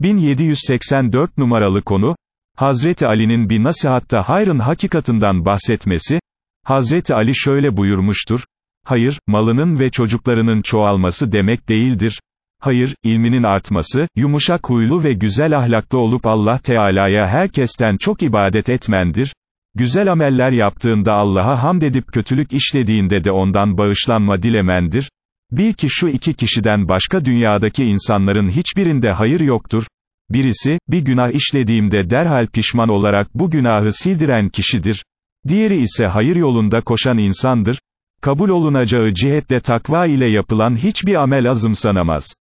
1784 numaralı konu, Hazreti Ali'nin bir nasihatta hayrın hakikatından bahsetmesi, Hazreti Ali şöyle buyurmuştur, hayır, malının ve çocuklarının çoğalması demek değildir, hayır, ilminin artması, yumuşak huylu ve güzel ahlaklı olup Allah Teala'ya herkesten çok ibadet etmendir, güzel ameller yaptığında Allah'a hamd edip kötülük işlediğinde de ondan bağışlanma dilemendir, Bil ki şu iki kişiden başka dünyadaki insanların hiçbirinde hayır yoktur, birisi, bir günah işlediğimde derhal pişman olarak bu günahı sildiren kişidir, diğeri ise hayır yolunda koşan insandır, kabul olunacağı cihetle takva ile yapılan hiçbir amel azımsanamaz.